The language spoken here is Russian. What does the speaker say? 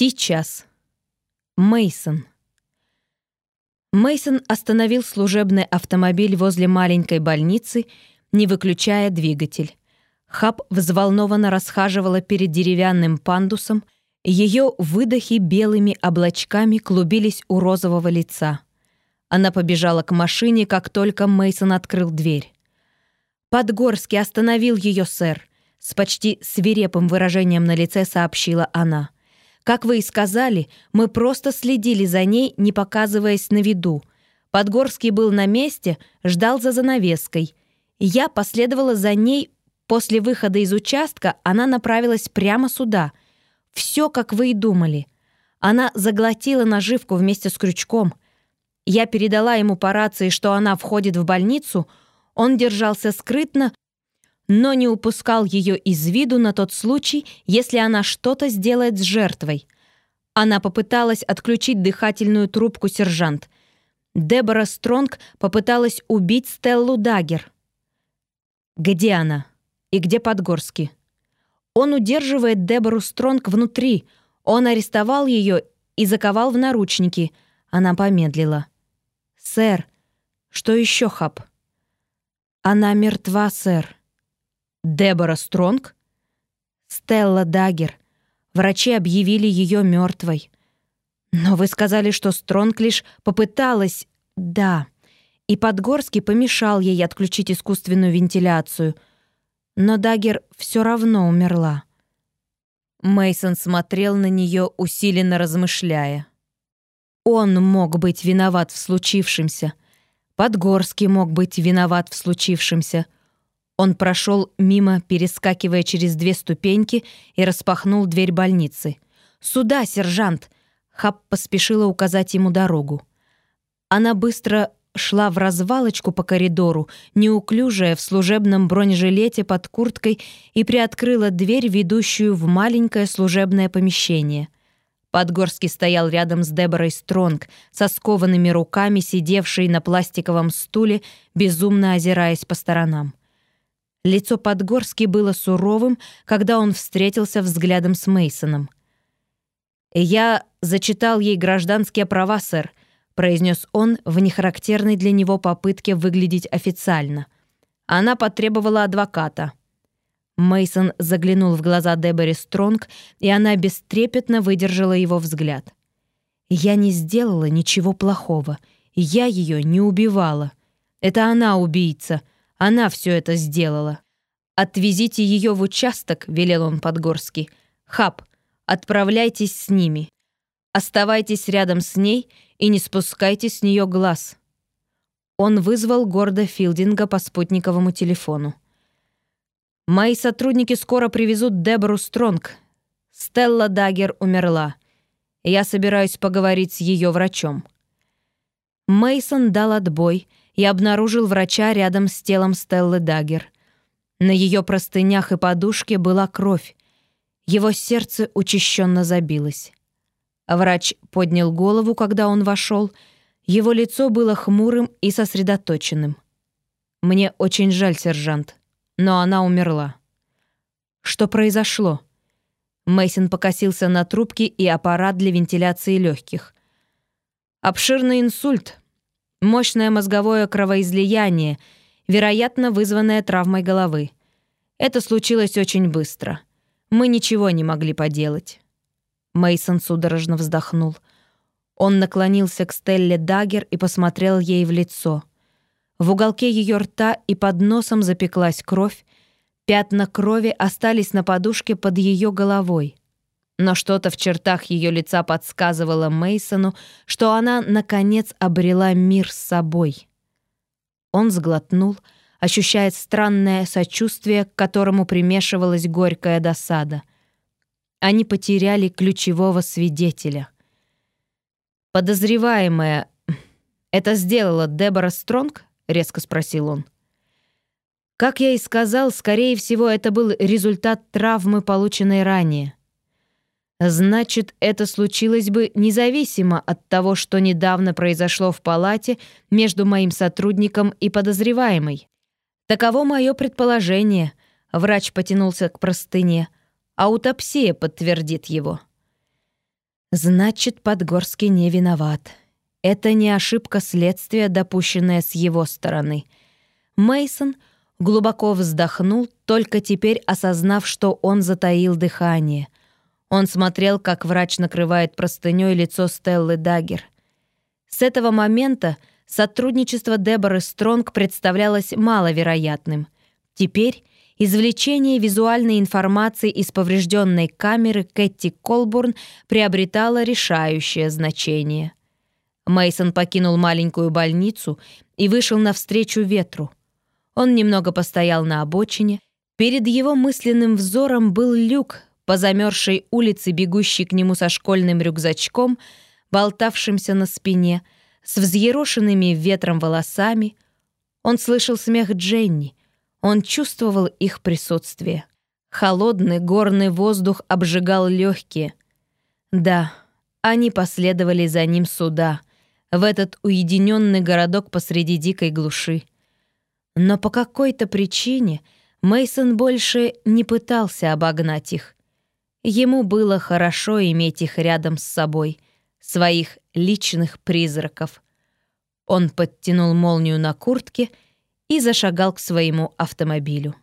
Сейчас. Мейсон. Мейсон остановил служебный автомобиль возле маленькой больницы, не выключая двигатель. Хаб взволнованно расхаживала перед деревянным пандусом, ее выдохи белыми облачками клубились у розового лица. Она побежала к машине, как только Мейсон открыл дверь. Подгорский остановил ее, сэр, с почти свирепым выражением на лице сообщила она. Как вы и сказали, мы просто следили за ней, не показываясь на виду. Подгорский был на месте, ждал за занавеской. Я последовала за ней. После выхода из участка она направилась прямо сюда. Все, как вы и думали. Она заглотила наживку вместе с крючком. Я передала ему по рации, что она входит в больницу. Он держался скрытно, но не упускал ее из виду на тот случай, если она что-то сделает с жертвой. Она попыталась отключить дыхательную трубку сержант. Дебора Стронг попыталась убить Стеллу Дагер. Где она? И где Подгорский? Он удерживает Дебору Стронг внутри. Он арестовал ее и заковал в наручники. Она помедлила. «Сэр, что еще, Хаб?» «Она мертва, сэр». Дебора Стронг? Стелла Дагер. Врачи объявили ее мертвой. Но вы сказали, что Стронг лишь попыталась... Да. И Подгорский помешал ей отключить искусственную вентиляцию. Но Дагер все равно умерла. Мейсон смотрел на нее, усиленно размышляя. Он мог быть виноват в случившемся. Подгорский мог быть виноват в случившемся — он прошел мимо, перескакивая через две ступеньки, и распахнул дверь больницы. «Сюда, сержант!» Хаб поспешила указать ему дорогу. Она быстро шла в развалочку по коридору, неуклюжая в служебном бронежилете под курткой, и приоткрыла дверь, ведущую в маленькое служебное помещение. Подгорский стоял рядом с Деборой Стронг, со скованными руками, сидевшей на пластиковом стуле, безумно озираясь по сторонам. Лицо Подгорски было суровым, когда он встретился взглядом с Мейсоном. «Я зачитал ей гражданские права, сэр», — произнес он в нехарактерной для него попытке выглядеть официально. Она потребовала адвоката. Мейсон заглянул в глаза Дебори Стронг, и она бестрепетно выдержала его взгляд. «Я не сделала ничего плохого. Я ее не убивала. Это она убийца», — она все это сделала. «Отвезите ее в участок», — велел он Подгорский. «Хаб, отправляйтесь с ними. Оставайтесь рядом с ней и не спускайте с нее глаз». Он вызвал Горда Филдинга по спутниковому телефону. «Мои сотрудники скоро привезут Дебору Стронг. Стелла Дагер умерла. Я собираюсь поговорить с ее врачом». Мейсон дал отбой и обнаружил врача рядом с телом Стеллы Дагер. На ее простынях и подушке была кровь. Его сердце учащенно забилось. Врач поднял голову, когда он вошел. Его лицо было хмурым и сосредоточенным. «Мне очень жаль, сержант, но она умерла». «Что произошло?» Мейсон покосился на трубки и аппарат для вентиляции легких. «Обширный инсульт, Мощное мозговое кровоизлияние, вероятно, вызванное травмой головы. Это случилось очень быстро. Мы ничего не могли поделать. Мейсон судорожно вздохнул. Он наклонился к Стелле Дагер и посмотрел ей в лицо. В уголке ее рта и под носом запеклась кровь. Пятна крови остались на подушке под ее головой но что-то в чертах ее лица подсказывало Мейсону, что она наконец обрела мир с собой. Он сглотнул, ощущая странное сочувствие, к которому примешивалась горькая досада. Они потеряли ключевого свидетеля. Подозреваемая это сделала Дебора Стронг? резко спросил он. Как я и сказал, скорее всего, это был результат травмы, полученной ранее. Значит, это случилось бы независимо от того, что недавно произошло в палате между моим сотрудником и подозреваемой. Таково мое предположение. Врач потянулся к простыне. Аутопсия подтвердит его. Значит, Подгорский не виноват. Это не ошибка следствия, допущенная с его стороны. Мейсон глубоко вздохнул, только теперь осознав, что он затаил дыхание. Он смотрел, как врач накрывает простынёй лицо Стеллы Даггер. С этого момента сотрудничество Деборы Стронг представлялось маловероятным. Теперь извлечение визуальной информации из поврежденной камеры Кэти Колбурн приобретало решающее значение. Мейсон покинул маленькую больницу и вышел навстречу ветру. Он немного постоял на обочине. Перед его мысленным взором был люк по замерзшей улице, бегущий к нему со школьным рюкзачком, болтавшимся на спине, с взъерошенными ветром волосами. Он слышал смех Дженни, он чувствовал их присутствие. Холодный горный воздух обжигал легкие. Да, они последовали за ним сюда, в этот уединенный городок посреди дикой глуши. Но по какой-то причине Мейсон больше не пытался обогнать их. Ему было хорошо иметь их рядом с собой, своих личных призраков. Он подтянул молнию на куртке — и зашагал к своему автомобилю.